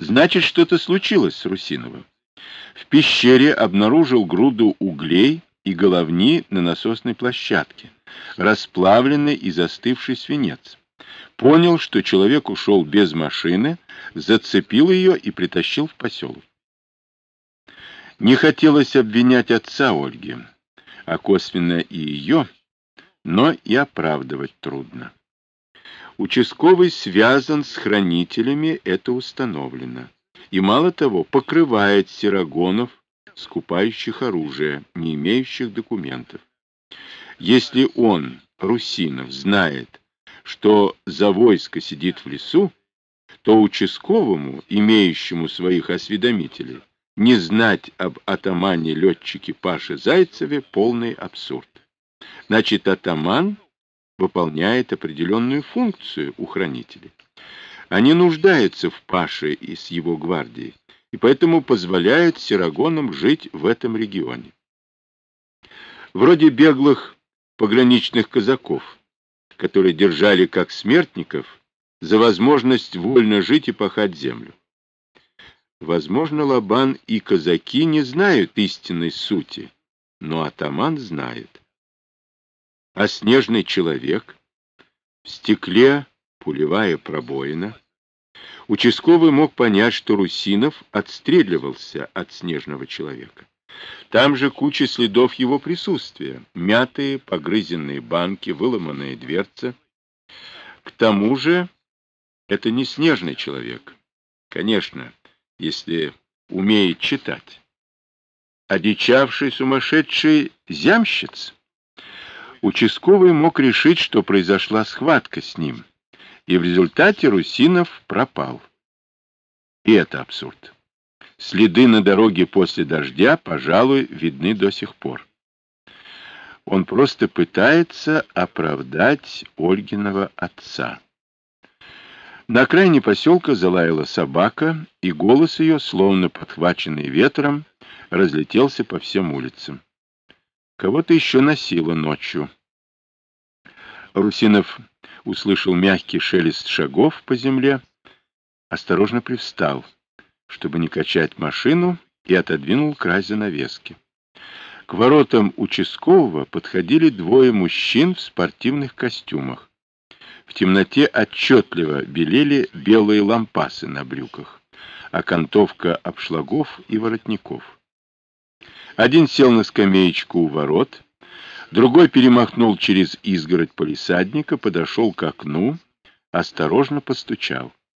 Значит, что-то случилось с Русиновым. В пещере обнаружил груду углей и головни на насосной площадке, расплавленный и застывший свинец. Понял, что человек ушел без машины, зацепил ее и притащил в поселок. Не хотелось обвинять отца Ольги, а косвенно и ее, но и оправдывать трудно. Участковый связан с хранителями, это установлено. И мало того, покрывает сирогонов, скупающих оружие, не имеющих документов. Если он, Русинов, знает, что за войско сидит в лесу, то участковому, имеющему своих осведомителей, не знать об атамане-летчике Паше Зайцеве полный абсурд. Значит, атаман выполняет определенную функцию у хранителей. Они нуждаются в Паше и с его гвардией, и поэтому позволяют сирогонам жить в этом регионе. Вроде беглых пограничных казаков, которые держали как смертников за возможность вольно жить и пахать землю. Возможно, Лобан и казаки не знают истинной сути, но атаман знает а снежный человек, в стекле пулевая пробоина. Участковый мог понять, что Русинов отстреливался от снежного человека. Там же куча следов его присутствия. Мятые, погрызенные банки, выломанная дверца. К тому же это не снежный человек. Конечно, если умеет читать. Одичавший сумасшедший зямщиц. Участковый мог решить, что произошла схватка с ним, и в результате Русинов пропал. И это абсурд. Следы на дороге после дождя, пожалуй, видны до сих пор. Он просто пытается оправдать Ольгиного отца. На окраине поселка залаяла собака, и голос ее, словно подхваченный ветром, разлетелся по всем улицам. Кого-то еще носило ночью. Русинов услышал мягкий шелест шагов по земле, осторожно привстал, чтобы не качать машину, и отодвинул край занавески. К воротам участкового подходили двое мужчин в спортивных костюмах. В темноте отчетливо белели белые лампасы на брюках, окантовка обшлагов и воротников. Один сел на скамеечку у ворот, другой перемахнул через изгородь полисадника, подошел к окну, осторожно постучал.